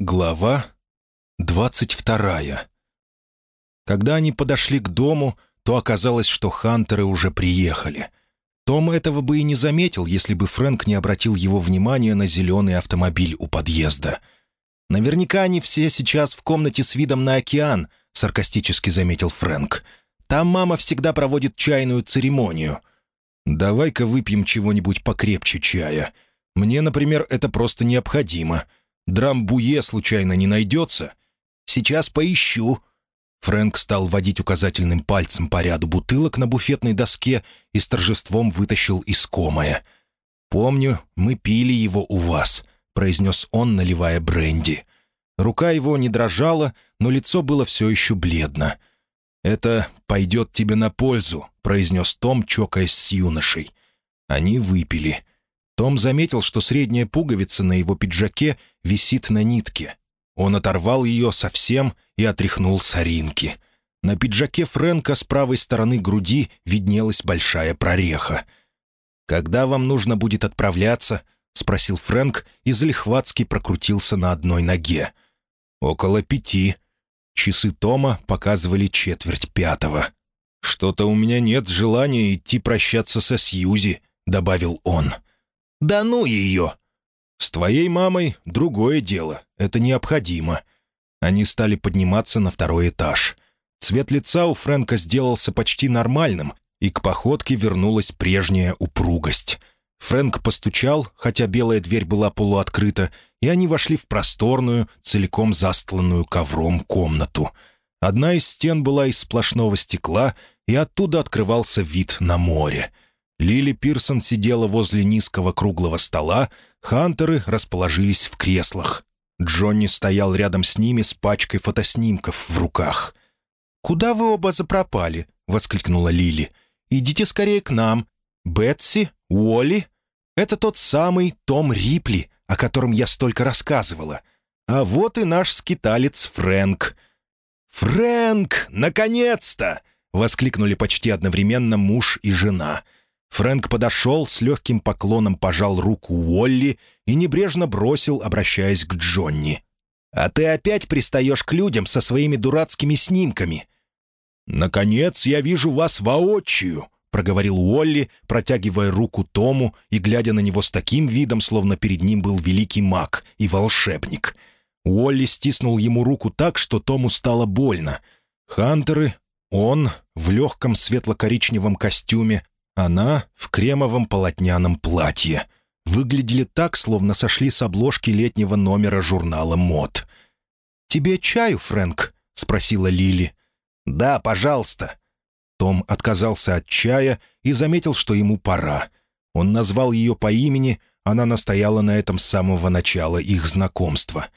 Глава двадцать вторая. Когда они подошли к дому, то оказалось, что хантеры уже приехали. Том этого бы и не заметил, если бы Фрэнк не обратил его внимание на зеленый автомобиль у подъезда. «Наверняка они все сейчас в комнате с видом на океан», — саркастически заметил Фрэнк. «Там мама всегда проводит чайную церемонию». «Давай-ка выпьем чего-нибудь покрепче чая. Мне, например, это просто необходимо», Драмбуе случайно не найдется? Сейчас поищу». Фрэнк стал водить указательным пальцем по ряду бутылок на буфетной доске и с торжеством вытащил искомое. «Помню, мы пили его у вас», — произнес он, наливая бренди. Рука его не дрожала, но лицо было все еще бледно. «Это пойдет тебе на пользу», — произнес Том, чокаясь с юношей. Они выпили. Том заметил, что средняя пуговица на его пиджаке висит на нитке. Он оторвал ее совсем и отряхнул соринки. На пиджаке Фрэнка с правой стороны груди виднелась большая прореха. «Когда вам нужно будет отправляться?» — спросил Фрэнк и залихватски прокрутился на одной ноге. «Около пяти». Часы Тома показывали четверть пятого. «Что-то у меня нет желания идти прощаться со Сьюзи», — добавил он. «Да ну ее!» «С твоей мамой другое дело. Это необходимо». Они стали подниматься на второй этаж. Цвет лица у Фрэнка сделался почти нормальным, и к походке вернулась прежняя упругость. Фрэнк постучал, хотя белая дверь была полуоткрыта, и они вошли в просторную, целиком застланную ковром комнату. Одна из стен была из сплошного стекла, и оттуда открывался вид на море — Лили Пирсон сидела возле низкого круглого стола, хантеры расположились в креслах. Джонни стоял рядом с ними с пачкой фотоснимков в руках. «Куда вы оба запропали?» — воскликнула Лили. «Идите скорее к нам. Бетси? Уолли? Это тот самый Том Рипли, о котором я столько рассказывала. А вот и наш скиталец Фрэнк». «Фрэнк! Наконец-то!» — воскликнули почти одновременно муж и жена — Фрэнк подошел, с легким поклоном пожал руку Уолли и небрежно бросил, обращаясь к Джонни. «А ты опять пристаешь к людям со своими дурацкими снимками». «Наконец я вижу вас воочию», — проговорил Уолли, протягивая руку Тому и глядя на него с таким видом, словно перед ним был великий маг и волшебник. Уолли стиснул ему руку так, что Тому стало больно. Хантеры, он в легком светло-коричневом костюме, она в кремовом полотняном платье. Выглядели так, словно сошли с обложки летнего номера журнала «Мод». «Тебе чаю, Фрэнк?» — спросила Лили. «Да, пожалуйста». Том отказался от чая и заметил, что ему пора. Он назвал ее по имени, она настояла на этом с самого начала их знакомства.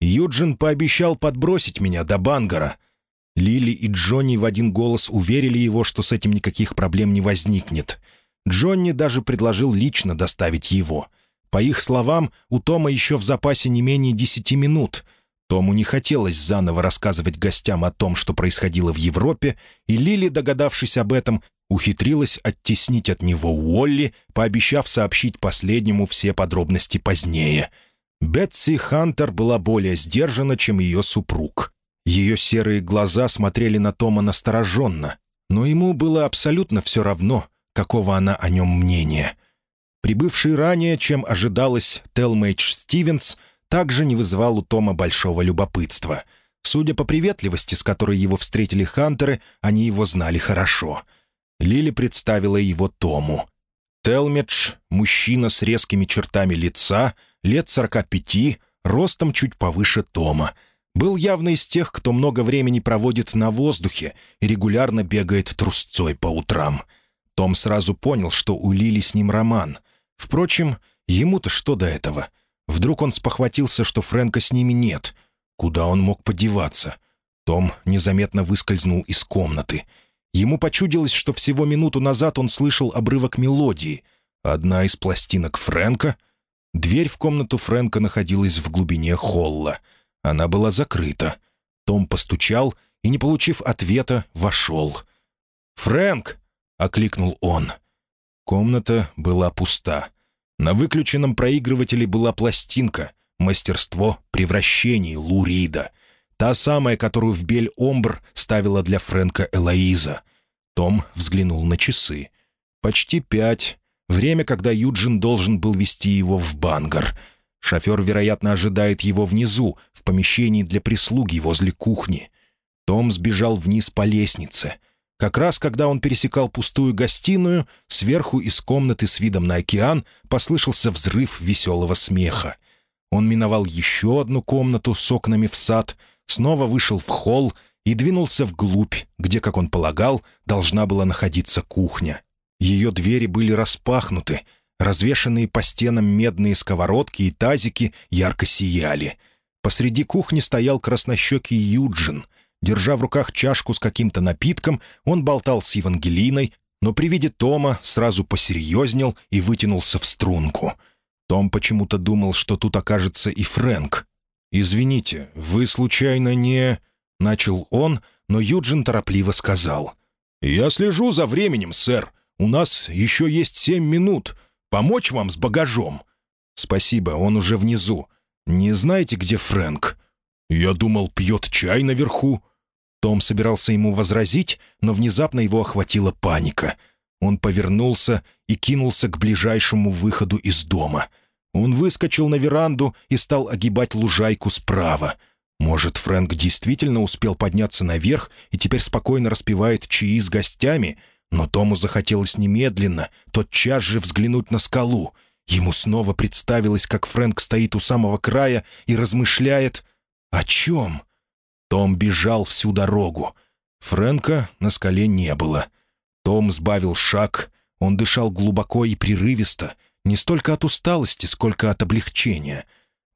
«Юджин пообещал подбросить меня до Бангара», Лили и Джонни в один голос уверили его, что с этим никаких проблем не возникнет. Джонни даже предложил лично доставить его. По их словам, у Тома еще в запасе не менее десяти минут. Тому не хотелось заново рассказывать гостям о том, что происходило в Европе, и Лили, догадавшись об этом, ухитрилась оттеснить от него Уолли, пообещав сообщить последнему все подробности позднее. Бетси Хантер была более сдержана, чем ее супруг. Ее серые глаза смотрели на Тома настороженно, но ему было абсолютно все равно, какого она о нем мнения. Прибывший ранее, чем ожидалось, Телмейдж Стивенс также не вызывал у Тома большого любопытства. Судя по приветливости, с которой его встретили хантеры, они его знали хорошо. Лили представила его Тому. Телмедж — мужчина с резкими чертами лица, лет сорока пяти, ростом чуть повыше Тома — был явно из тех, кто много времени проводит на воздухе и регулярно бегает трусцой по утрам. Том сразу понял, что у Лили с ним роман. Впрочем, ему-то что до этого? Вдруг он спохватился, что Фрэнка с ними нет. Куда он мог подеваться? Том незаметно выскользнул из комнаты. Ему почудилось, что всего минуту назад он слышал обрывок мелодии. Одна из пластинок Фрэнка. Дверь в комнату Фрэнка находилась в глубине холла — она была закрыта. Том постучал и, не получив ответа, вошел. «Фрэнк!» — окликнул он. Комната была пуста. На выключенном проигрывателе была пластинка, мастерство превращений Лурида. Та самая, которую в Бель-Омбр ставила для Фрэнка Элоиза. Том взглянул на часы. «Почти пять. Время, когда Юджин должен был вести его в Бангар. Шофер, вероятно, ожидает его внизу, в помещении для прислуги возле кухни. Том сбежал вниз по лестнице. Как раз когда он пересекал пустую гостиную, сверху из комнаты с видом на океан послышался взрыв веселого смеха. Он миновал еще одну комнату с окнами в сад, снова вышел в холл и двинулся вглубь, где, как он полагал, должна была находиться кухня. Ее двери были распахнуты, развешанные по стенам медные сковородки и тазики ярко сияли. Посреди кухни стоял краснощекий Юджин. Держа в руках чашку с каким-то напитком, он болтал с Евангелиной, но при виде Тома сразу посерьезнел и вытянулся в струнку. Том почему-то думал, что тут окажется и Фрэнк. «Извините, вы случайно не...» — начал он, но Юджин торопливо сказал. «Я слежу за временем, сэр. У нас еще есть семь минут. Помочь вам с багажом?» «Спасибо, он уже внизу. Не знаете, где Фрэнк?» «Я думал, пьет чай наверху». Том собирался ему возразить, но внезапно его охватила паника. Он повернулся и кинулся к ближайшему выходу из дома. Он выскочил на веранду и стал огибать лужайку справа. Может, Фрэнк действительно успел подняться наверх и теперь спокойно распивает чаи с гостями, но Тому захотелось немедленно, тотчас же взглянуть на скалу. Ему снова представилось, как Фрэнк стоит у самого края и размышляет «О чем?». Том бежал всю дорогу. Фрэнка на скале не было. Том сбавил шаг. Он дышал глубоко и прерывисто, не столько от усталости, сколько от облегчения.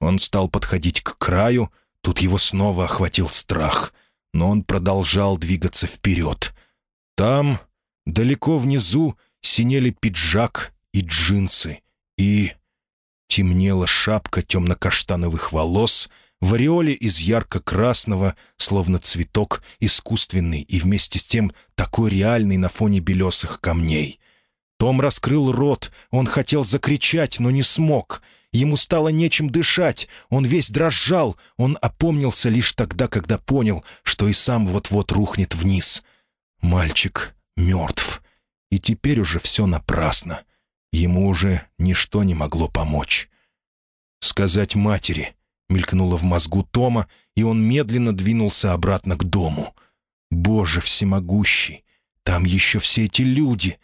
Он стал подходить к краю, тут его снова охватил страх, но он продолжал двигаться вперед. Там, далеко внизу, синели пиджак и джинсы, и... Темнела шапка темно-каштановых волос — в ореоле из ярко-красного, словно цветок, искусственный и вместе с тем такой реальный на фоне белесых камней. Том раскрыл рот, он хотел закричать, но не смог. Ему стало нечем дышать, он весь дрожал, он опомнился лишь тогда, когда понял, что и сам вот-вот рухнет вниз. Мальчик мертв, и теперь уже все напрасно. Ему уже ничто не могло помочь. Сказать матери, мелькнуло в мозгу Тома, и он медленно двинулся обратно к дому. «Боже всемогущий! Там еще все эти люди!»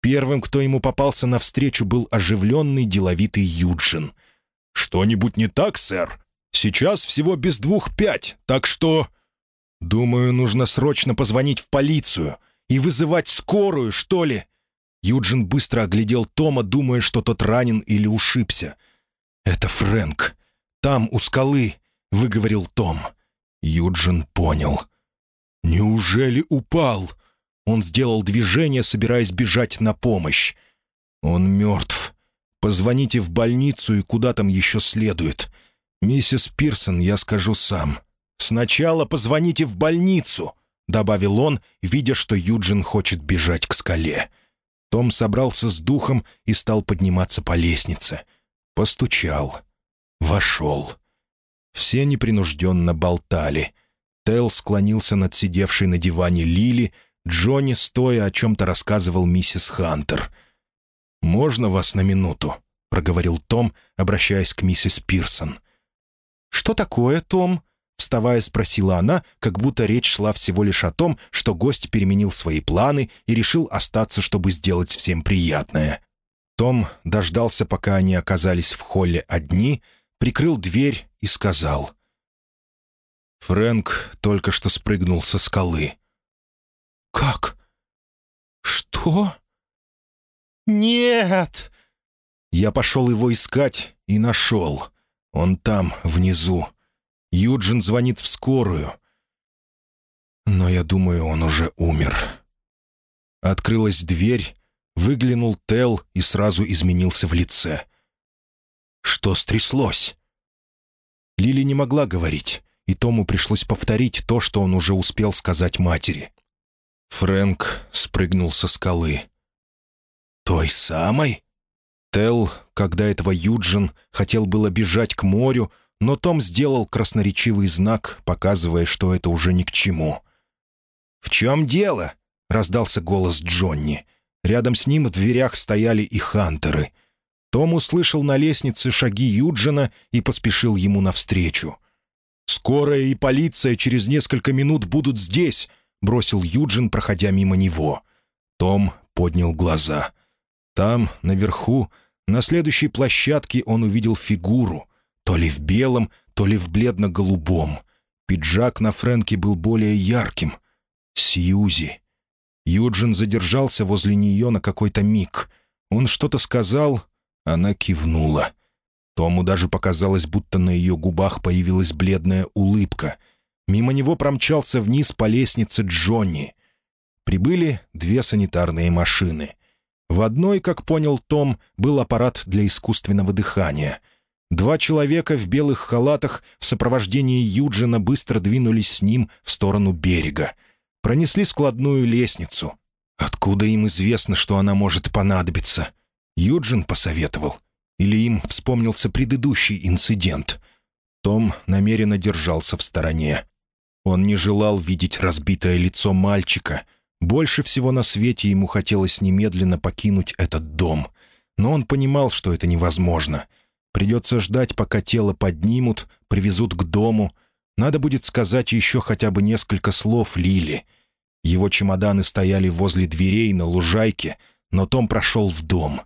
Первым, кто ему попался навстречу, был оживленный деловитый Юджин. «Что-нибудь не так, сэр? Сейчас всего без двух пять, так что...» «Думаю, нужно срочно позвонить в полицию и вызывать скорую, что ли?» Юджин быстро оглядел Тома, думая, что тот ранен или ушибся. «Это Фрэнк. Там, у скалы», — выговорил Том. Юджин понял. «Неужели упал?» Он сделал движение, собираясь бежать на помощь. «Он мертв. Позвоните в больницу и куда там еще следует. Миссис Пирсон, я скажу сам. Сначала позвоните в больницу», — добавил он, видя, что Юджин хочет бежать к скале. Том собрался с духом и стал подниматься по лестнице. Постучал. Вошел. Все непринужденно болтали. Тел склонился над сидевшей на диване Лили, Джонни, стоя, о чем-то рассказывал миссис Хантер. «Можно вас на минуту?» — проговорил Том, обращаясь к миссис Пирсон. «Что такое, Том?» — вставая, спросила она, как будто речь шла всего лишь о том, что гость переменил свои планы и решил остаться, чтобы сделать всем приятное. Том дождался, пока они оказались в холле одни — прикрыл дверь и сказал. Фрэнк только что спрыгнул со скалы. «Как? Что? Нет!» Я пошел его искать и нашел. Он там, внизу. Юджин звонит в скорую. Но я думаю, он уже умер. Открылась дверь, выглянул Тел и сразу изменился в лице — что стряслось?» Лили не могла говорить, и Тому пришлось повторить то, что он уже успел сказать матери. Фрэнк спрыгнул со скалы. «Той самой?» Тел, когда этого Юджин хотел было бежать к морю, но Том сделал красноречивый знак, показывая, что это уже ни к чему. «В чем дело?» — раздался голос Джонни. Рядом с ним в дверях стояли и хантеры. Том услышал на лестнице шаги Юджина и поспешил ему навстречу. «Скорая и полиция через несколько минут будут здесь», — бросил Юджин, проходя мимо него. Том поднял глаза. Там, наверху, на следующей площадке он увидел фигуру, то ли в белом, то ли в бледно-голубом. Пиджак на Фрэнке был более ярким. Сьюзи. Юджин задержался возле нее на какой-то миг. Он что-то сказал, она кивнула. Тому даже показалось, будто на ее губах появилась бледная улыбка. Мимо него промчался вниз по лестнице Джонни. Прибыли две санитарные машины. В одной, как понял Том, был аппарат для искусственного дыхания — Два человека в белых халатах в сопровождении Юджина быстро двинулись с ним в сторону берега. Пронесли складную лестницу. Откуда им известно, что она может понадобиться? Юджин посоветовал. Или им вспомнился предыдущий инцидент? Том намеренно держался в стороне. Он не желал видеть разбитое лицо мальчика. Больше всего на свете ему хотелось немедленно покинуть этот дом. Но он понимал, что это невозможно — Придется ждать, пока тело поднимут, привезут к дому. Надо будет сказать еще хотя бы несколько слов Лили. Его чемоданы стояли возле дверей на лужайке, но Том прошел в дом.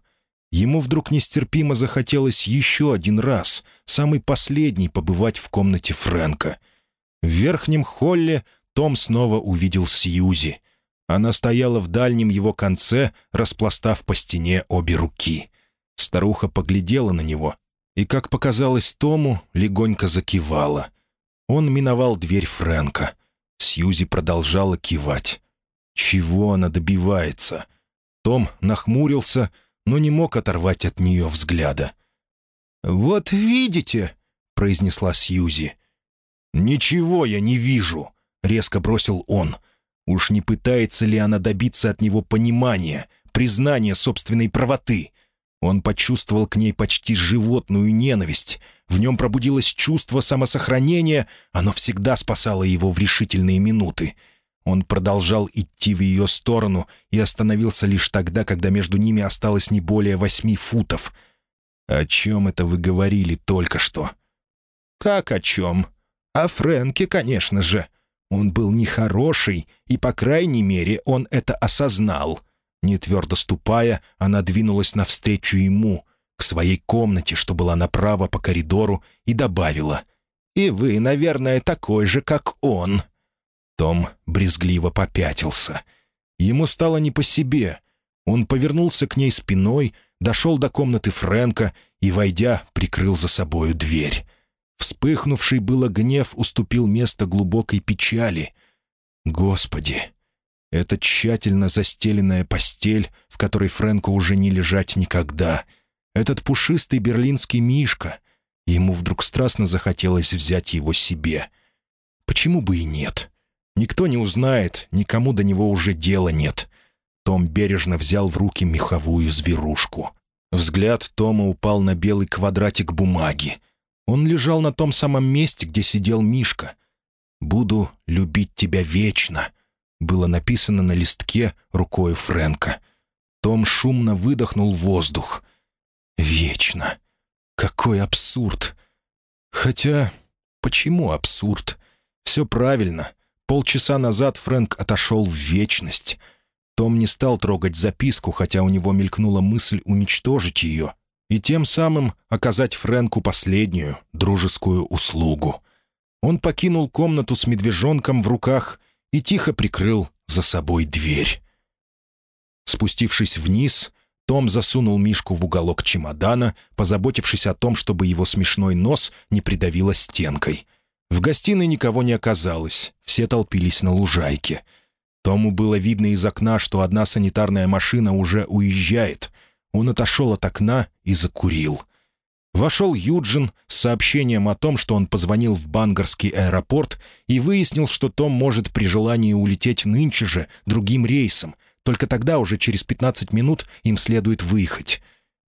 Ему вдруг нестерпимо захотелось еще один раз, самый последний, побывать в комнате Фрэнка. В верхнем холле том снова увидел Сьюзи. Она стояла в дальнем его конце, распластав по стене обе руки. Старуха поглядела на него и, как показалось Тому, легонько закивала. Он миновал дверь Фрэнка. Сьюзи продолжала кивать. Чего она добивается? Том нахмурился, но не мог оторвать от нее взгляда. «Вот видите», — произнесла Сьюзи. «Ничего я не вижу», — резко бросил он. «Уж не пытается ли она добиться от него понимания, признания собственной правоты?» Он почувствовал к ней почти животную ненависть. В нем пробудилось чувство самосохранения, оно всегда спасало его в решительные минуты. Он продолжал идти в ее сторону и остановился лишь тогда, когда между ними осталось не более восьми футов. «О чем это вы говорили только что?» «Как о чем?» «О Фрэнке, конечно же. Он был нехороший, и, по крайней мере, он это осознал». Не твердо ступая, она двинулась навстречу ему, к своей комнате, что была направо по коридору, и добавила «И вы, наверное, такой же, как он». Том брезгливо попятился. Ему стало не по себе. Он повернулся к ней спиной, дошел до комнаты Фрэнка и, войдя, прикрыл за собою дверь. Вспыхнувший было гнев уступил место глубокой печали. «Господи, эта тщательно застеленная постель, в которой Фрэнку уже не лежать никогда. Этот пушистый берлинский мишка. Ему вдруг страстно захотелось взять его себе. Почему бы и нет? Никто не узнает, никому до него уже дела нет. Том бережно взял в руки меховую зверушку. Взгляд Тома упал на белый квадратик бумаги. Он лежал на том самом месте, где сидел Мишка. «Буду любить тебя вечно», было написано на листке рукой Фрэнка. Том шумно выдохнул воздух. «Вечно! Какой абсурд!» Хотя, почему абсурд? Все правильно. Полчаса назад Фрэнк отошел в вечность. Том не стал трогать записку, хотя у него мелькнула мысль уничтожить ее и тем самым оказать Фрэнку последнюю дружескую услугу. Он покинул комнату с медвежонком в руках и тихо прикрыл за собой дверь. Спустившись вниз, том засунул Мишку в уголок чемодана, позаботившись о том, чтобы его смешной нос не придавило стенкой. В гостиной никого не оказалось, все толпились на лужайке. Тому было видно из окна, что одна санитарная машина уже уезжает. Он отошел от окна и закурил. Вошел Юджин с сообщением о том, что он позвонил в Бангарский аэропорт и выяснил, что Том может при желании улететь нынче же другим рейсом, только тогда уже через 15 минут им следует выехать.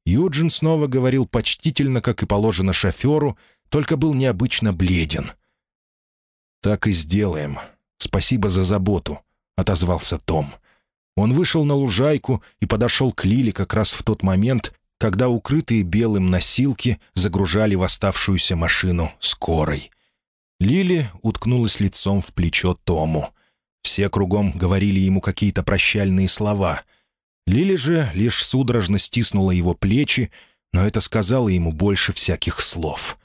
Юджин снова говорил почтительно, как и положено шоферу, только был необычно бледен. «Так и сделаем. Спасибо за заботу», — отозвался Том. Он вышел на лужайку и подошел к Лиле как раз в тот момент, когда укрытые белым носилки загружали в оставшуюся машину скорой. Лили уткнулась лицом в плечо Тому. Все кругом говорили ему какие-то прощальные слова. Лили же лишь судорожно стиснула его плечи, но это сказала ему больше всяких слов.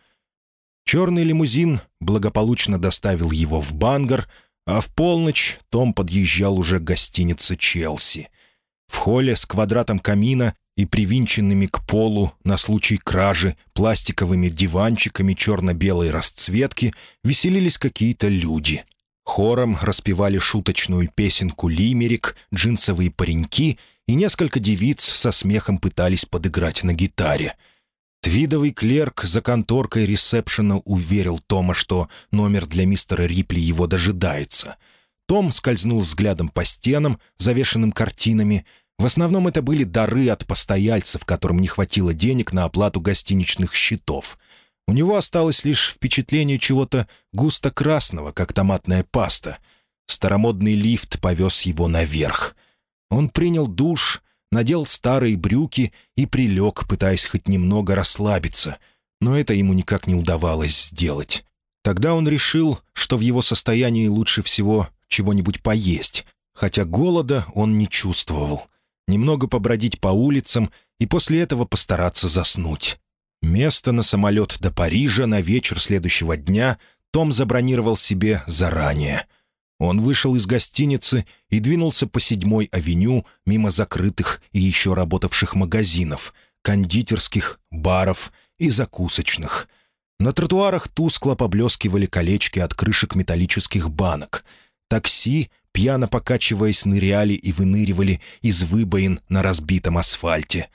Черный лимузин благополучно доставил его в Бангар, а в полночь Том подъезжал уже к гостинице «Челси». В холле с квадратом камина и привинченными к полу на случай кражи пластиковыми диванчиками черно-белой расцветки веселились какие-то люди. Хором распевали шуточную песенку «Лимерик», джинсовые пареньки, и несколько девиц со смехом пытались подыграть на гитаре. Твидовый клерк за конторкой ресепшена уверил Тома, что номер для мистера Рипли его дожидается. Том скользнул взглядом по стенам, завешенным картинами, в основном это были дары от постояльцев, которым не хватило денег на оплату гостиничных счетов. У него осталось лишь впечатление чего-то густо-красного, как томатная паста. Старомодный лифт повез его наверх. Он принял душ, надел старые брюки и прилег, пытаясь хоть немного расслабиться, но это ему никак не удавалось сделать. Тогда он решил, что в его состоянии лучше всего чего-нибудь поесть, хотя голода он не чувствовал — немного побродить по улицам и после этого постараться заснуть. Место на самолет до Парижа на вечер следующего дня Том забронировал себе заранее. Он вышел из гостиницы и двинулся по седьмой авеню мимо закрытых и еще работавших магазинов, кондитерских, баров и закусочных. На тротуарах тускло поблескивали колечки от крышек металлических банок. Такси пьяно покачиваясь, ныряли и выныривали из выбоин на разбитом асфальте.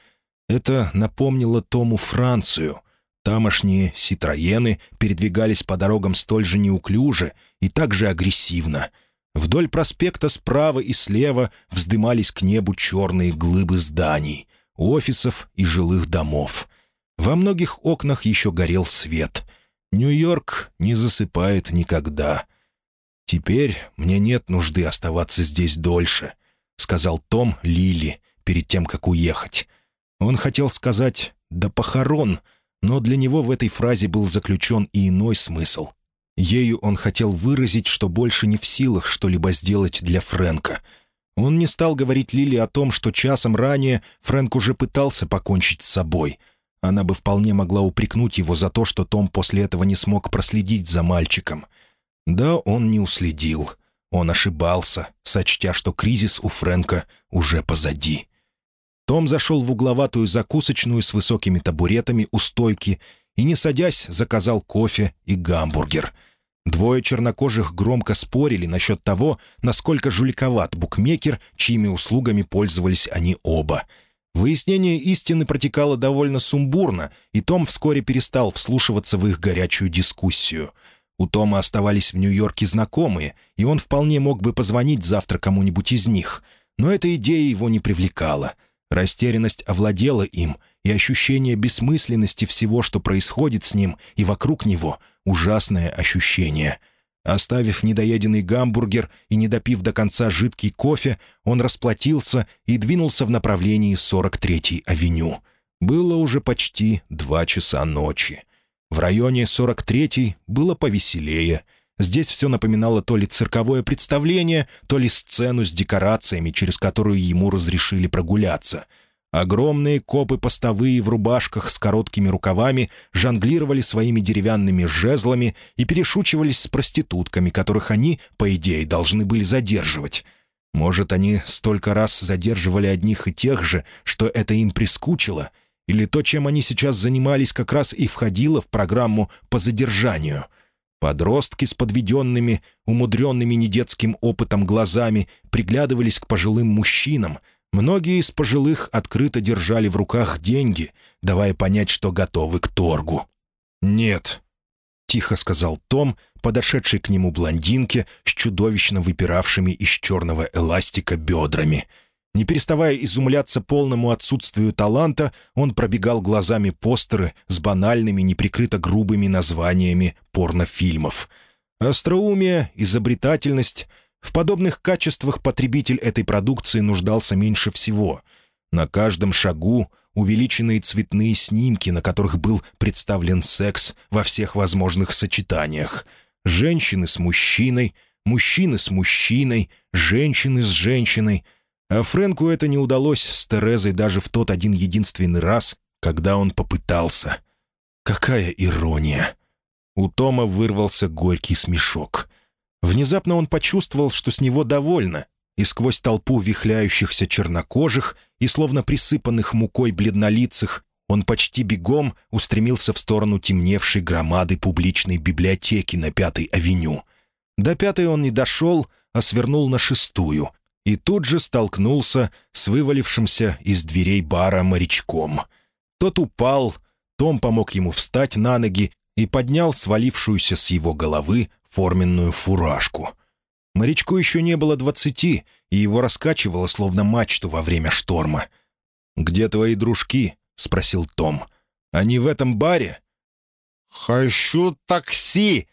Это напомнило Тому Францию. Тамошние «Ситроены» передвигались по дорогам столь же неуклюже и так же агрессивно. Вдоль проспекта справа и слева вздымались к небу черные глыбы зданий, офисов и жилых домов. Во многих окнах еще горел свет. Нью-Йорк не засыпает никогда. «Теперь мне нет нужды оставаться здесь дольше», — сказал Том Лили перед тем, как уехать. Он хотел сказать «до похорон», но для него в этой фразе был заключен и иной смысл. Ею он хотел выразить, что больше не в силах что-либо сделать для Фрэнка. Он не стал говорить Лили о том, что часом ранее Фрэнк уже пытался покончить с собой. Она бы вполне могла упрекнуть его за то, что Том после этого не смог проследить за мальчиком — да, он не уследил. Он ошибался, сочтя, что кризис у Фрэнка уже позади. Том зашел в угловатую закусочную с высокими табуретами у стойки и, не садясь, заказал кофе и гамбургер. Двое чернокожих громко спорили насчет того, насколько жуликоват букмекер, чьими услугами пользовались они оба. Выяснение истины протекало довольно сумбурно, и Том вскоре перестал вслушиваться в их горячую дискуссию — у Тома оставались в Нью-Йорке знакомые, и он вполне мог бы позвонить завтра кому-нибудь из них. Но эта идея его не привлекала. Растерянность овладела им, и ощущение бессмысленности всего, что происходит с ним и вокруг него — ужасное ощущение. Оставив недоеденный гамбургер и не допив до конца жидкий кофе, он расплатился и двинулся в направлении 43-й авеню. Было уже почти два часа ночи. В районе 43-й было повеселее. Здесь все напоминало то ли цирковое представление, то ли сцену с декорациями, через которую ему разрешили прогуляться. Огромные копы постовые в рубашках с короткими рукавами жонглировали своими деревянными жезлами и перешучивались с проститутками, которых они, по идее, должны были задерживать. Может, они столько раз задерживали одних и тех же, что это им прискучило — или то, чем они сейчас занимались, как раз и входило в программу по задержанию. Подростки с подведенными, умудренными недетским опытом глазами приглядывались к пожилым мужчинам. Многие из пожилых открыто держали в руках деньги, давая понять, что готовы к торгу. «Нет», — тихо сказал Том, подошедший к нему блондинке с чудовищно выпиравшими из черного эластика бедрами. Не переставая изумляться полному отсутствию таланта, он пробегал глазами постеры с банальными, неприкрыто грубыми названиями порнофильмов. Остроумие, изобретательность — в подобных качествах потребитель этой продукции нуждался меньше всего. На каждом шагу увеличенные цветные снимки, на которых был представлен секс во всех возможных сочетаниях. Женщины с мужчиной, мужчины с мужчиной, женщины с женщиной. А Фрэнку это не удалось с Терезой даже в тот один единственный раз, когда он попытался. Какая ирония! У Тома вырвался горький смешок. Внезапно он почувствовал, что с него довольно, и сквозь толпу вихляющихся чернокожих и словно присыпанных мукой бледнолицых он почти бегом устремился в сторону темневшей громады публичной библиотеки на Пятой авеню. До Пятой он не дошел, а свернул на Шестую, и тут же столкнулся с вывалившимся из дверей бара морячком. Тот упал, Том помог ему встать на ноги и поднял свалившуюся с его головы форменную фуражку. Морячку еще не было двадцати, и его раскачивало, словно мачту во время шторма. «Где твои дружки?» — спросил Том. «Они в этом баре?» «Хочу такси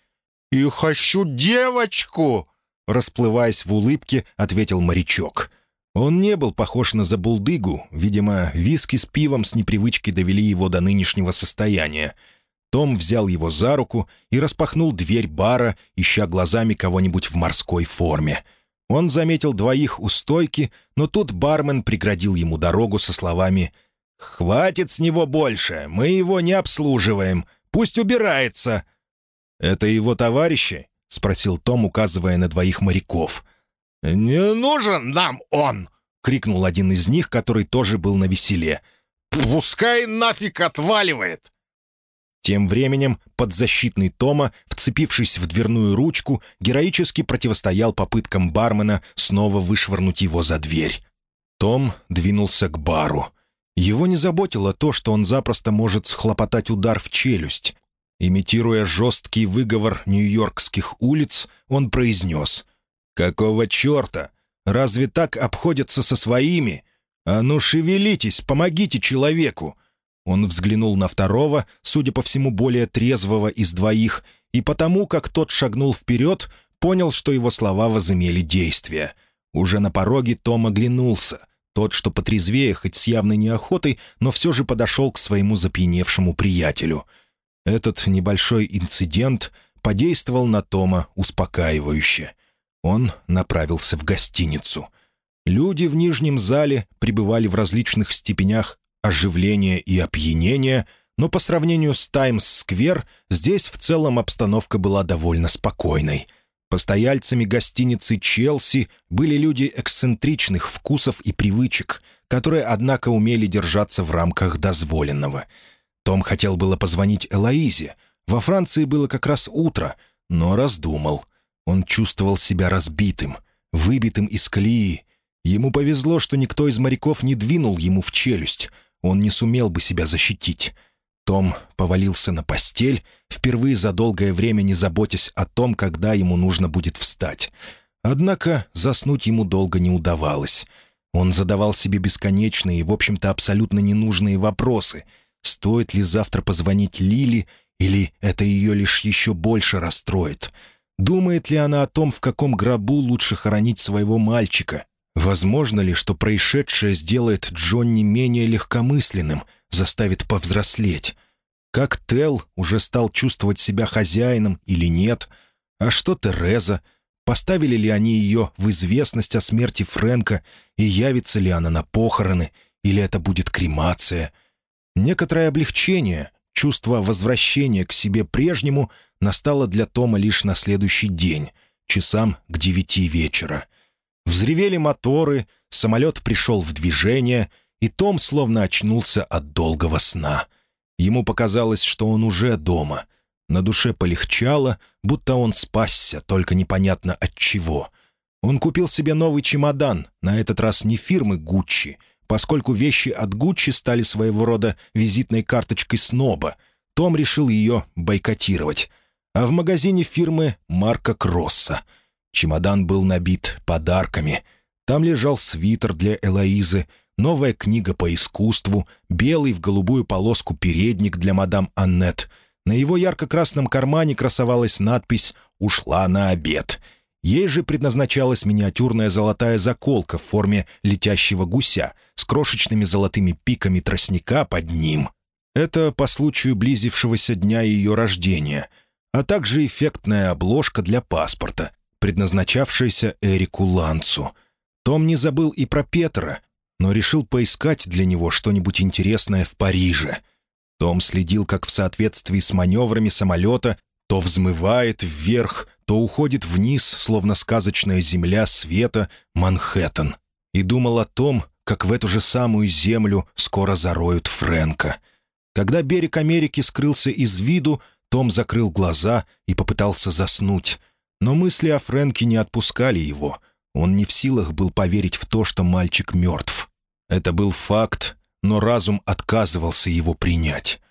и хочу девочку!» Расплываясь в улыбке, ответил морячок. Он не был похож на забулдыгу, видимо, виски с пивом с непривычки довели его до нынешнего состояния — том взял его за руку и распахнул дверь бара, ища глазами кого-нибудь в морской форме. Он заметил двоих у стойки, но тут бармен преградил ему дорогу со словами «Хватит с него больше, мы его не обслуживаем, пусть убирается». «Это его товарищи?» — спросил Том, указывая на двоих моряков. «Не нужен нам он!» — крикнул один из них, который тоже был на веселе. «Пускай нафиг отваливает!» Тем временем подзащитный Тома, вцепившись в дверную ручку, героически противостоял попыткам бармена снова вышвырнуть его за дверь. Том двинулся к бару. Его не заботило то, что он запросто может схлопотать удар в челюсть. Имитируя жесткий выговор нью-йоркских улиц, он произнес «Какого черта? Разве так обходятся со своими? А ну шевелитесь, помогите человеку! Он взглянул на второго, судя по всему, более трезвого из двоих, и потому, как тот шагнул вперед, понял, что его слова возымели действие. Уже на пороге Том оглянулся. Тот, что потрезвее, хоть с явной неохотой, но все же подошел к своему запьяневшему приятелю. Этот небольшой инцидент подействовал на Тома успокаивающе. Он направился в гостиницу. Люди в нижнем зале пребывали в различных степенях оживления и опьянения, но по сравнению с Таймс-сквер здесь в целом обстановка была довольно спокойной. Постояльцами гостиницы «Челси» были люди эксцентричных вкусов и привычек, которые, однако, умели держаться в рамках дозволенного. Том хотел было позвонить Элоизе. Во Франции было как раз утро, но раздумал. Он чувствовал себя разбитым, выбитым из колеи. Ему повезло, что никто из моряков не двинул ему в челюсть — он не сумел бы себя защитить. Том повалился на постель, впервые за долгое время не заботясь о том, когда ему нужно будет встать. Однако заснуть ему долго не удавалось. Он задавал себе бесконечные в общем-то, абсолютно ненужные вопросы. Стоит ли завтра позвонить Лили, или это ее лишь еще больше расстроит? Думает ли она о том, в каком гробу лучше хоронить своего мальчика? Возможно ли, что происшедшее сделает Джонни менее легкомысленным, заставит повзрослеть? Как Тел уже стал чувствовать себя хозяином или нет? А что Тереза? Поставили ли они ее в известность о смерти Фрэнка, и явится ли она на похороны, или это будет кремация? Некоторое облегчение, чувство возвращения к себе прежнему настало для Тома лишь на следующий день, часам к девяти вечера. Взревели моторы, самолет пришел в движение, и Том словно очнулся от долгого сна. Ему показалось, что он уже дома. На душе полегчало, будто он спасся, только непонятно от чего. Он купил себе новый чемодан, на этот раз не фирмы «Гуччи», поскольку вещи от Гуччи стали своего рода визитной карточкой сноба. Том решил ее бойкотировать. А в магазине фирмы Марка Кросса — Чемодан был набит подарками. Там лежал свитер для Элоизы, новая книга по искусству, белый в голубую полоску передник для мадам Аннет. На его ярко-красном кармане красовалась надпись «Ушла на обед». Ей же предназначалась миниатюрная золотая заколка в форме летящего гуся с крошечными золотыми пиками тростника под ним. Это по случаю близившегося дня ее рождения, а также эффектная обложка для паспорта, предназначавшаяся Эрику Ланцу. Том не забыл и про Петра, но решил поискать для него что-нибудь интересное в Париже. Том следил, как в соответствии с маневрами самолета то взмывает вверх, то уходит вниз, словно сказочная земля света, Манхэттен. И думал о том, как в эту же самую землю скоро зароют Фрэнка. Когда берег Америки скрылся из виду, Том закрыл глаза и попытался заснуть. Но мысли о Фрэнке не отпускали его. Он не в силах был поверить в то, что мальчик мертв. Это был факт, но разум отказывался его принять.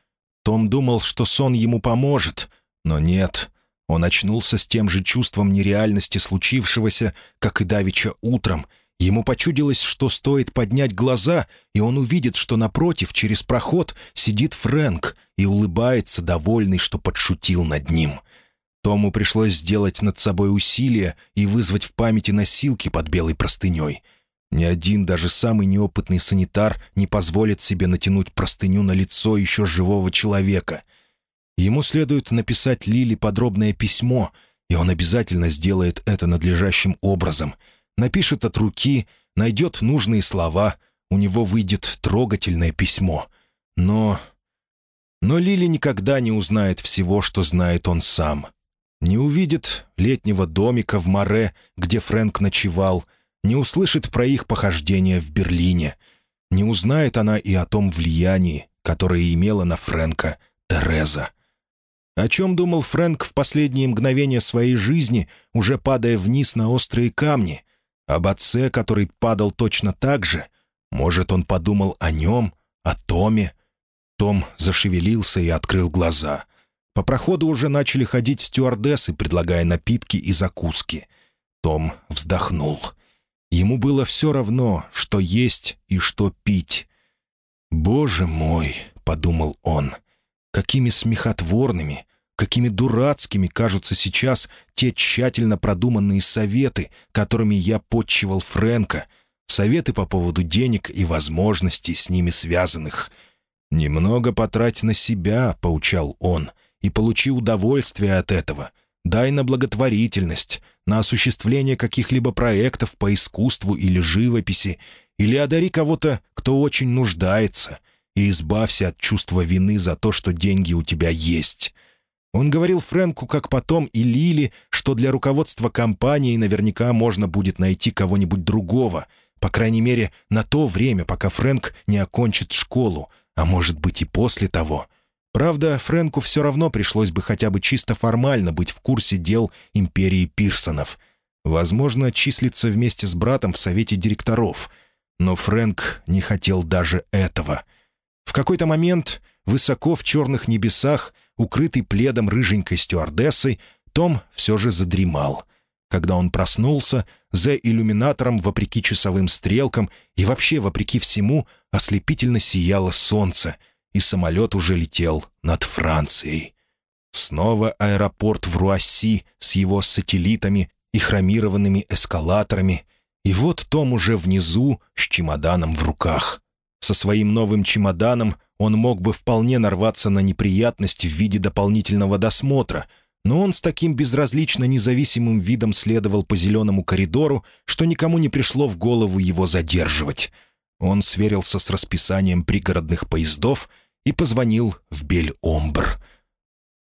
Том думал, что сон ему поможет — но нет, он очнулся с тем же чувством нереальности случившегося, как и давеча утром. Ему почудилось, что стоит поднять глаза, и он увидит, что напротив, через проход, сидит Фрэнк и улыбается, довольный, что подшутил над ним. Тому пришлось сделать над собой усилие и вызвать в памяти носилки под белой простыней. Ни один, даже самый неопытный санитар не позволит себе натянуть простыню на лицо еще живого человека — Ему следует написать Лили подробное письмо, и он обязательно сделает это надлежащим образом. Напишет от руки, найдет нужные слова, у него выйдет трогательное письмо. Но... Но Лили никогда не узнает всего, что знает он сам. Не увидит летнего домика в Море, где Фрэнк ночевал, не услышит про их похождения в Берлине. Не узнает она и о том влиянии, которое имела на Фрэнка Тереза. О чем думал Фрэнк в последние мгновения своей жизни, уже падая вниз на острые камни? Об отце, который падал точно так же? Может, он подумал о нем, о Томе? Том зашевелился и открыл глаза. По проходу уже начали ходить стюардессы, предлагая напитки и закуски. Том вздохнул. Ему было все равно, что есть и что пить. «Боже мой!» — подумал он. «Какими смехотворными, какими дурацкими кажутся сейчас те тщательно продуманные советы, которыми я подчивал Фрэнка, советы по поводу денег и возможностей с ними связанных. «Немного потрать на себя», — поучал он, — «и получи удовольствие от этого. Дай на благотворительность, на осуществление каких-либо проектов по искусству или живописи, или одари кого-то, кто очень нуждается, и избавься от чувства вины за то, что деньги у тебя есть». Он говорил Фрэнку, как потом и Лили, что для руководства компанией наверняка можно будет найти кого-нибудь другого, по крайней мере, на то время, пока Фрэнк не окончит школу, а может быть и после того. Правда, Фрэнку все равно пришлось бы хотя бы чисто формально быть в курсе дел империи Пирсонов. Возможно, числиться вместе с братом в совете директоров. Но Фрэнк не хотел даже этого. В какой-то момент, высоко в черных небесах, укрытый пледом рыженькой стюардессой, том все же задремал. Когда он проснулся, за иллюминатором, вопреки часовым стрелкам и вообще вопреки всему, ослепительно сияло солнце, и самолет уже летел над Францией. Снова аэропорт в Руасси с его сателлитами и хромированными эскалаторами, и вот Том уже внизу с чемоданом в руках. Со своим новым чемоданом он мог бы вполне нарваться на неприятность в виде дополнительного досмотра, но он с таким безразлично независимым видом следовал по зеленому коридору, что никому не пришло в голову его задерживать. Он сверился с расписанием пригородных поездов и позвонил в Бель-Омбр.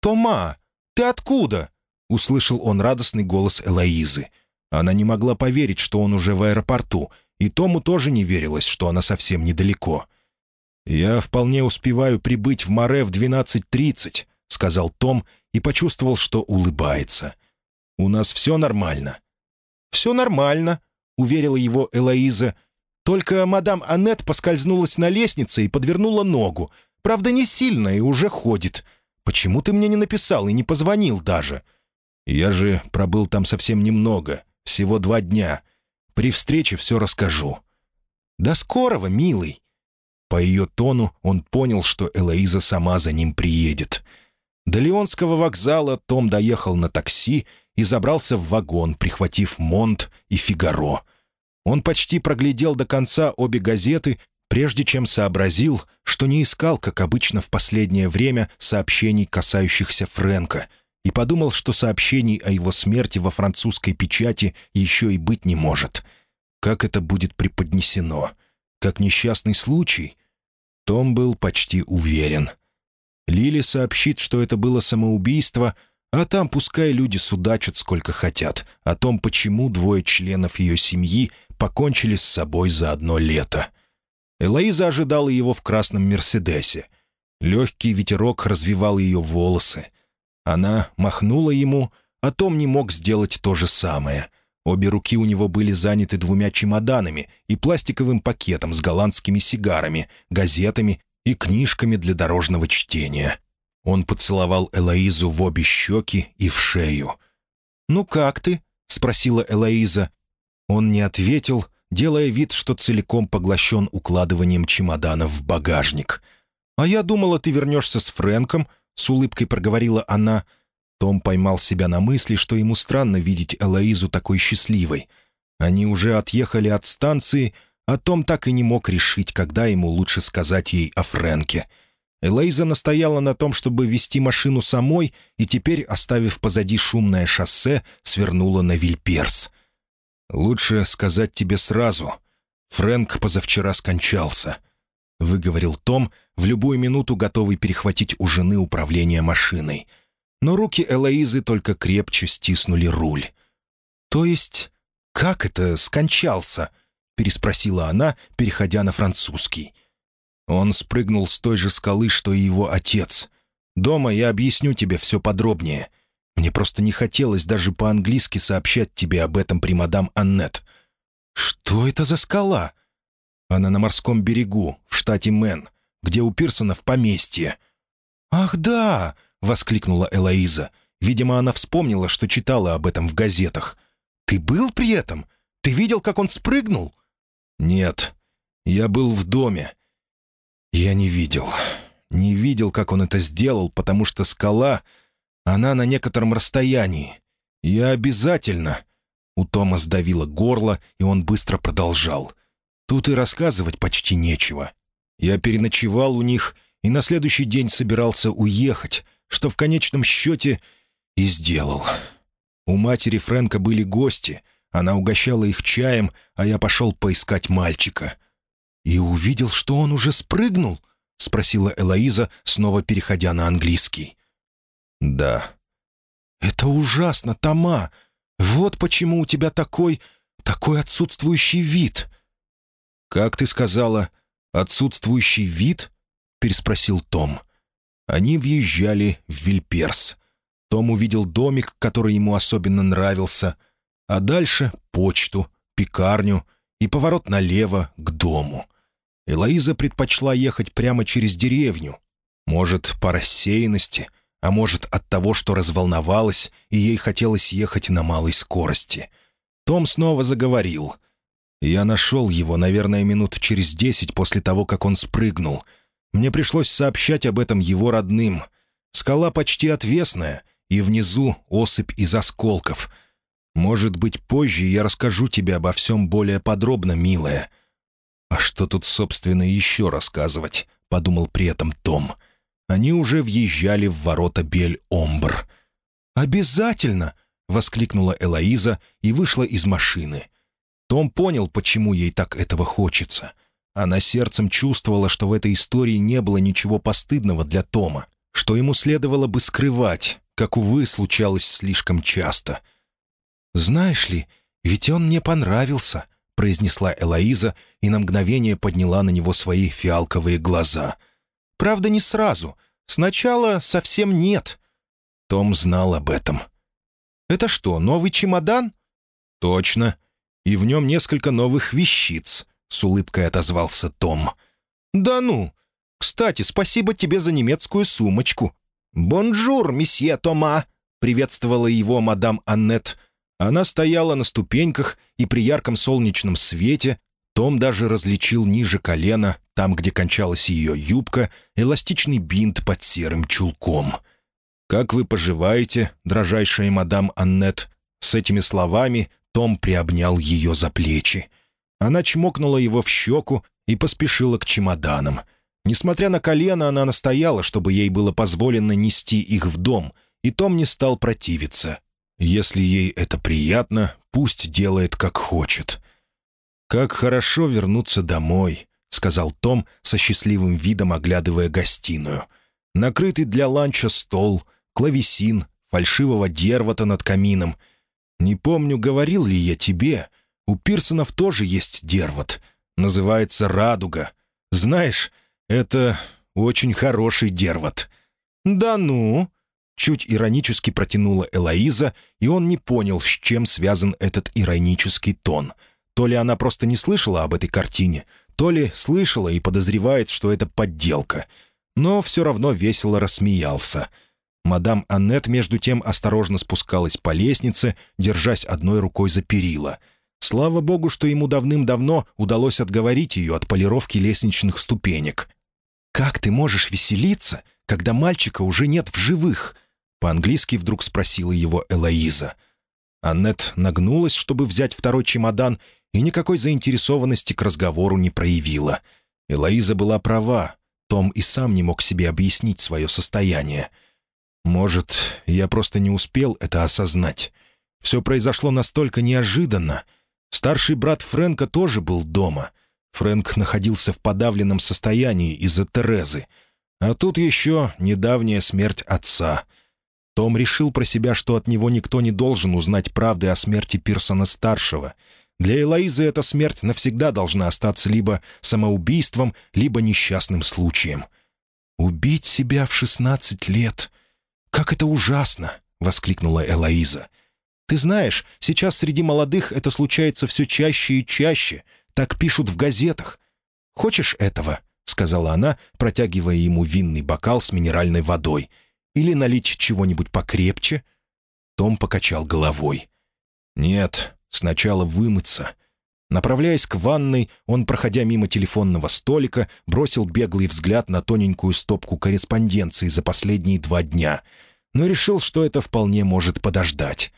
«Тома, ты откуда?» — услышал он радостный голос Элоизы. Она не могла поверить, что он уже в аэропорту, и Тому тоже не верилось, что она совсем недалеко. «Я вполне успеваю прибыть в Море в 12.30», — сказал Том и почувствовал, что улыбается. «У нас все нормально». «Все нормально», — уверила его Элоиза. «Только мадам Аннет поскользнулась на лестнице и подвернула ногу. Правда, не сильно и уже ходит. Почему ты мне не написал и не позвонил даже?» «Я же пробыл там совсем немного, всего два дня. При встрече все расскажу». «До скорого, милый!» По ее тону он понял, что Элоиза сама за ним приедет. До Леонского вокзала Том доехал на такси и забрался в вагон, прихватив «Монт» и «Фигаро». Он почти проглядел до конца обе газеты, прежде чем сообразил, что не искал, как обычно в последнее время, сообщений, касающихся Фрэнка, и подумал, что сообщений о его смерти во французской печати еще и быть не может. Как это будет преподнесено? Как несчастный случай? Том был почти уверен. Лили сообщит, что это было самоубийство, а там пускай люди судачат сколько хотят о том, почему двое членов ее семьи покончили с собой за одно лето. Элоиза ожидала его в красном «Мерседесе». Легкий ветерок развивал ее волосы. Она махнула ему, а Том не мог сделать то же самое. Обе руки у него были заняты двумя чемоданами и пластиковым пакетом с голландскими сигарами, газетами и книжками для дорожного чтения. Он поцеловал Элоизу в обе щеки и в шею. «Ну как ты?» — спросила Элоиза. Он не ответил, делая вид, что целиком поглощен укладыванием чемоданов в багажник. «А я думала, ты вернешься с Фрэнком», — с улыбкой проговорила она. Том поймал себя на мысли, что ему странно видеть Элоизу такой счастливой. Они уже отъехали от станции, а Том так и не мог решить, когда ему лучше сказать ей о Фрэнке. Элоиза настояла на том, чтобы вести машину самой, и теперь, оставив позади шумное шоссе, свернула на Вильперс. «Лучше сказать тебе сразу. Фрэнк позавчера скончался», — выговорил Том, в любую минуту готовый перехватить у жены управление машиной. Но руки Элоизы только крепче стиснули руль. «То есть, как это скончался?» — переспросила она, переходя на французский. Он спрыгнул с той же скалы, что и его отец. «Дома я объясню тебе все подробнее. Мне просто не хотелось даже по-английски сообщать тебе об этом при мадам Аннет. Что это за скала? Она на морском берегу, в штате Мэн, где у Пирсона в поместье. «Ах, да!» — воскликнула Элоиза. Видимо, она вспомнила, что читала об этом в газетах. «Ты был при этом? Ты видел, как он спрыгнул?» «Нет, я был в доме. Я не видел. Не видел, как он это сделал, потому что скала она на некотором расстоянии. Я обязательно...» У Тома сдавило горло, и он быстро продолжал. «Тут и рассказывать почти нечего. Я переночевал у них и на следующий день собирался уехать, что в конечном счете и сделал. У матери Фрэнка были гости, она угощала их чаем, а я пошел поискать мальчика. «И увидел, что он уже спрыгнул?» — спросила Элоиза, снова переходя на английский. «Да». «Это ужасно, Тома! Вот почему у тебя такой... такой отсутствующий вид!» «Как ты сказала, отсутствующий вид?» — переспросил Том. Они въезжали в Вильперс. Том увидел домик, который ему особенно нравился, а дальше — почту, пекарню и поворот налево к дому. Элоиза предпочла ехать прямо через деревню. Может, по рассеянности — а может, от того, что разволновалась, и ей хотелось ехать на малой скорости. Том снова заговорил. «Я нашел его, наверное, минут через десять после того, как он спрыгнул. Мне пришлось сообщать об этом его родным. Скала почти отвесная, и внизу осыпь из осколков. Может быть, позже я расскажу тебе обо всем более подробно, милая». «А что тут, собственно, еще рассказывать?» — подумал при этом Том. Они уже въезжали в ворота Бель-Омбр. «Обязательно!» — воскликнула Элоиза и вышла из машины. Том понял, почему ей так этого хочется. Она сердцем чувствовала, что в этой истории не было ничего постыдного для Тома, что ему следовало бы скрывать, как, увы, случалось слишком часто. «Знаешь ли, ведь он мне понравился», — произнесла Элоиза и на мгновение подняла на него свои фиалковые глаза — Правда, не сразу. Сначала совсем нет». Том знал об этом. «Это что, новый чемодан?» «Точно. И в нем несколько новых вещиц», — с улыбкой отозвался Том. «Да ну! Кстати, спасибо тебе за немецкую сумочку». «Бонжур, месье Тома!» — приветствовала его мадам Аннет. Она стояла на ступеньках, и при ярком солнечном свете том даже различил ниже колена, там, где кончалась ее юбка, эластичный бинт под серым чулком. «Как вы поживаете, дрожайшая мадам Аннет?» С этими словами том приобнял ее за плечи. Она чмокнула его в щеку и поспешила к чемоданам. Несмотря на колено, она настояла, чтобы ей было позволено нести их в дом, и Том не стал противиться. Если ей это приятно, пусть делает, как хочет. «Как хорошо вернуться домой», — сказал Том со счастливым видом, оглядывая гостиную. «Накрытый для ланча стол, клавесин, фальшивого дервата над камином. Не помню, говорил ли я тебе, у Пирсонов тоже есть дерват. Называется «Радуга». Знаешь, это очень хороший дерват». «Да ну?» Чуть иронически протянула Элоиза, и он не понял, с чем связан этот иронический тон. То ли она просто не слышала об этой картине, то ли слышала и подозревает, что это подделка. Но все равно весело рассмеялся. Мадам Аннет, между тем, осторожно спускалась по лестнице, держась одной рукой за перила. Слава богу, что ему давным-давно удалось отговорить ее от полировки лестничных ступенек. «Как ты можешь веселиться, когда мальчика уже нет в живых?» По-английски вдруг спросила его Элоиза. Аннет нагнулась, чтобы взять второй чемодан, и никакой заинтересованности к разговору не проявила. Элоиза была права. Том и сам не мог себе объяснить свое состояние. «Может, я просто не успел это осознать. Все произошло настолько неожиданно. Старший брат Фрэнка тоже был дома. Фрэнк находился в подавленном состоянии из-за Терезы. А тут еще недавняя смерть отца — том решил про себя, что от него никто не должен узнать правды о смерти Пирсона-старшего. Для Элоизы эта смерть навсегда должна остаться либо самоубийством, либо несчастным случаем. «Убить себя в шестнадцать лет! Как это ужасно!» — воскликнула Элоиза. «Ты знаешь, сейчас среди молодых это случается все чаще и чаще. Так пишут в газетах. Хочешь этого?» — сказала она, протягивая ему винный бокал с минеральной водой — или налить чего-нибудь покрепче?» Том покачал головой. «Нет, сначала вымыться». Направляясь к ванной, он, проходя мимо телефонного столика, бросил беглый взгляд на тоненькую стопку корреспонденции за последние два дня, но решил, что это вполне может подождать.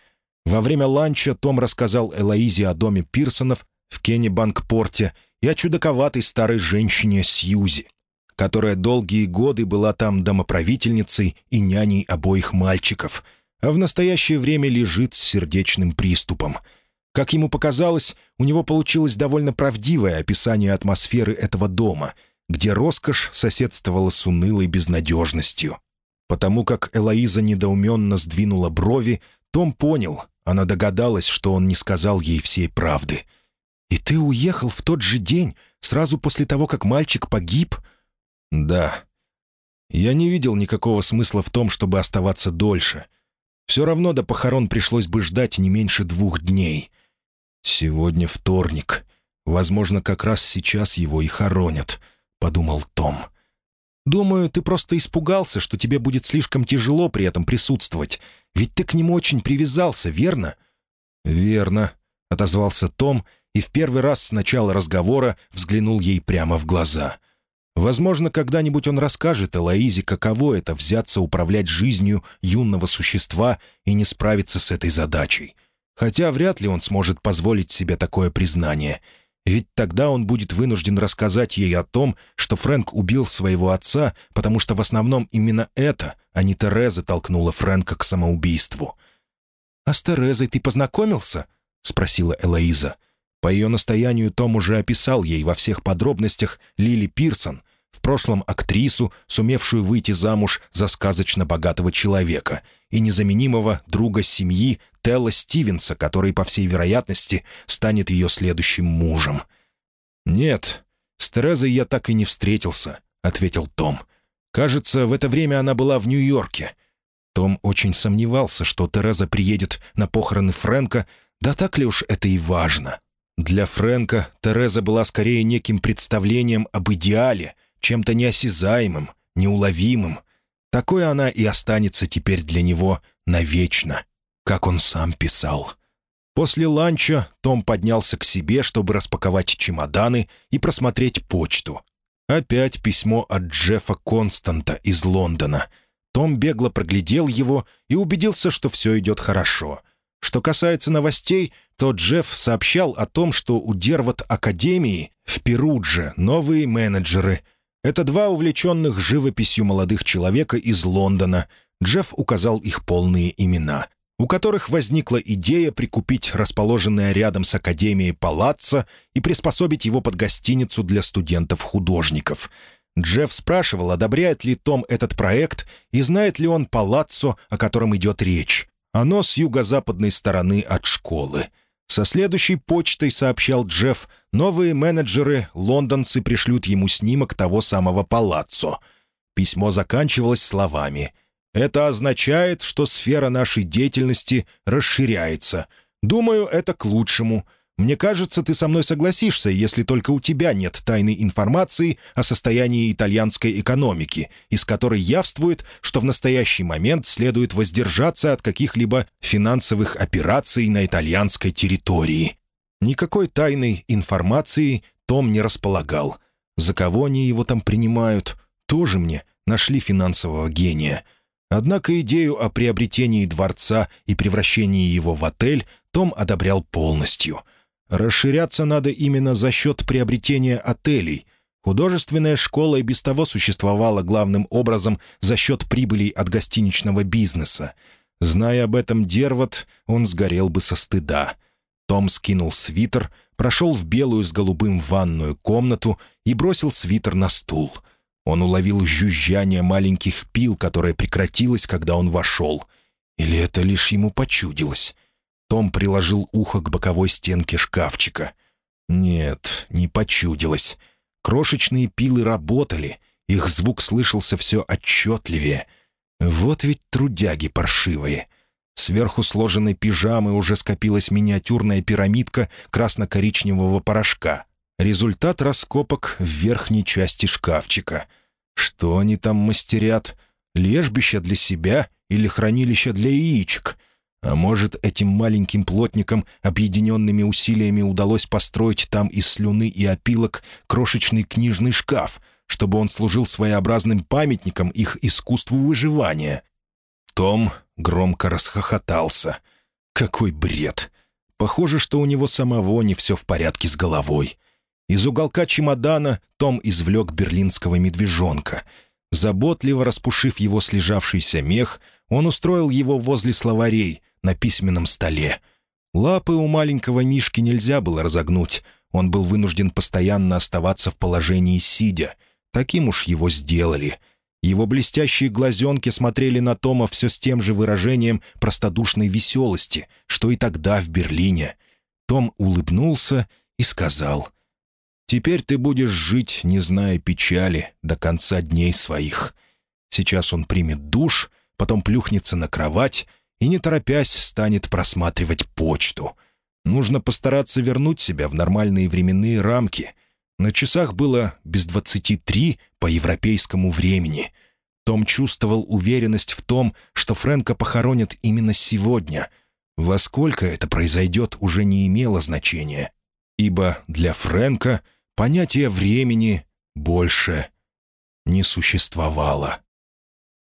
Во время ланча Том рассказал Элоизе о доме Пирсонов в Кеннебанкпорте и о чудаковатой старой женщине Сьюзи, которая долгие годы была там домоправительницей и няней обоих мальчиков, а в настоящее время лежит с сердечным приступом. Как ему показалось, у него получилось довольно правдивое описание атмосферы этого дома, где роскошь соседствовала с унылой безнадежностью. Потому как Элоиза недоуменно сдвинула брови, том понял, она догадалась, что он не сказал ей всей правды. «И ты уехал в тот же день, сразу после того, как мальчик погиб?» «Да. Я не видел никакого смысла в том, чтобы оставаться дольше. Все равно до похорон пришлось бы ждать не меньше двух дней. Сегодня вторник. Возможно, как раз сейчас его и хоронят», — подумал Том. «Думаю, ты просто испугался, что тебе будет слишком тяжело при этом присутствовать. Ведь ты к нему очень привязался, верно?» «Верно», — отозвался Том и в первый раз с начала разговора взглянул ей прямо в глаза — Возможно, когда-нибудь он расскажет Элоизе, каково это взяться управлять жизнью юного существа и не справиться с этой задачей. Хотя вряд ли он сможет позволить себе такое признание. Ведь тогда он будет вынужден рассказать ей о том, что Фрэнк убил своего отца, потому что в основном именно это, а не Тереза, толкнула Фрэнка к самоубийству. «А с Терезой ты познакомился?» — спросила Элоиза. По ее настоянию Том уже описал ей во всех подробностях Лили Пирсон, в прошлом актрису, сумевшую выйти замуж за сказочно богатого человека, и незаменимого друга семьи Телла Стивенса, который, по всей вероятности, станет ее следующим мужем. «Нет, с Терезой я так и не встретился», — ответил Том. «Кажется, в это время она была в Нью-Йорке». Том очень сомневался, что Тереза приедет на похороны Фрэнка, да так ли уж это и важно. Для Фрэнка Тереза была скорее неким представлением об идеале, чем-то неосязаемым, неуловимым. Такой она и останется теперь для него навечно, как он сам писал. После ланча Том поднялся к себе, чтобы распаковать чемоданы и просмотреть почту. Опять письмо от Джеффа Константа из Лондона. Том бегло проглядел его и убедился, что все идет хорошо. Что касается новостей, то Джефф сообщал о том, что у Дервот Академии в Перудже новые менеджеры. Это два увлеченных живописью молодых человека из Лондона. Джефф указал их полные имена у которых возникла идея прикупить расположенное рядом с Академией палаццо и приспособить его под гостиницу для студентов-художников. Джефф спрашивал, одобряет ли Том этот проект и знает ли он палаццо, о котором идет речь. Оно с юго-западной стороны от школы. Со следующей почтой, сообщал Джефф, новые менеджеры, лондонцы, пришлют ему снимок того самого палаццо. Письмо заканчивалось словами — это означает, что сфера нашей деятельности расширяется. Думаю, это к лучшему. Мне кажется, ты со мной согласишься, если только у тебя нет тайной информации о состоянии итальянской экономики, из которой явствует, что в настоящий момент следует воздержаться от каких-либо финансовых операций на итальянской территории. Никакой тайной информации Том не располагал. За кого они его там принимают? Тоже мне нашли финансового гения — Однако идею о приобретении дворца и превращении его в отель Том одобрял полностью. Расширяться надо именно за счет приобретения отелей. Художественная школа и без того существовала главным образом за счет прибылей от гостиничного бизнеса. Зная об этом Дервот, он сгорел бы со стыда. Том скинул свитер, прошел в белую с голубым ванную комнату и бросил свитер на стул — он уловил жужжание маленьких пил, которое прекратилось, когда он вошел. Или это лишь ему почудилось? Том приложил ухо к боковой стенке шкафчика. Нет, не почудилось. Крошечные пилы работали, их звук слышался все отчетливее. Вот ведь трудяги паршивые. Сверху сложенной пижамы уже скопилась миниатюрная пирамидка красно-коричневого порошка. Результат раскопок в верхней части шкафчика. Что они там мастерят? Лежбище для себя или хранилище для яичек? А может, этим маленьким плотникам объединенными усилиями удалось построить там из слюны и опилок крошечный книжный шкаф, чтобы он служил своеобразным памятником их искусству выживания? Том громко расхохотался. Какой бред! Похоже, что у него самого не все в порядке с головой. Из уголка чемодана Том извлек берлинского медвежонка. Заботливо распушив его слежавшийся мех, он устроил его возле словарей на письменном столе. Лапы у маленького Мишки нельзя было разогнуть. Он был вынужден постоянно оставаться в положении сидя. Таким уж его сделали. Его блестящие глазенки смотрели на Тома все с тем же выражением простодушной веселости, что и тогда в Берлине. Том улыбнулся и сказал — Теперь ты будешь жить, не зная печали, до конца дней своих. Сейчас он примет душ, потом плюхнется на кровать и, не торопясь, станет просматривать почту. Нужно постараться вернуть себя в нормальные временные рамки. На часах было без двадцати три по европейскому времени. Том чувствовал уверенность в том, что Фрэнка похоронят именно сегодня. Во сколько это произойдет, уже не имело значения. Ибо для Фрэнка — понятия времени больше не существовало.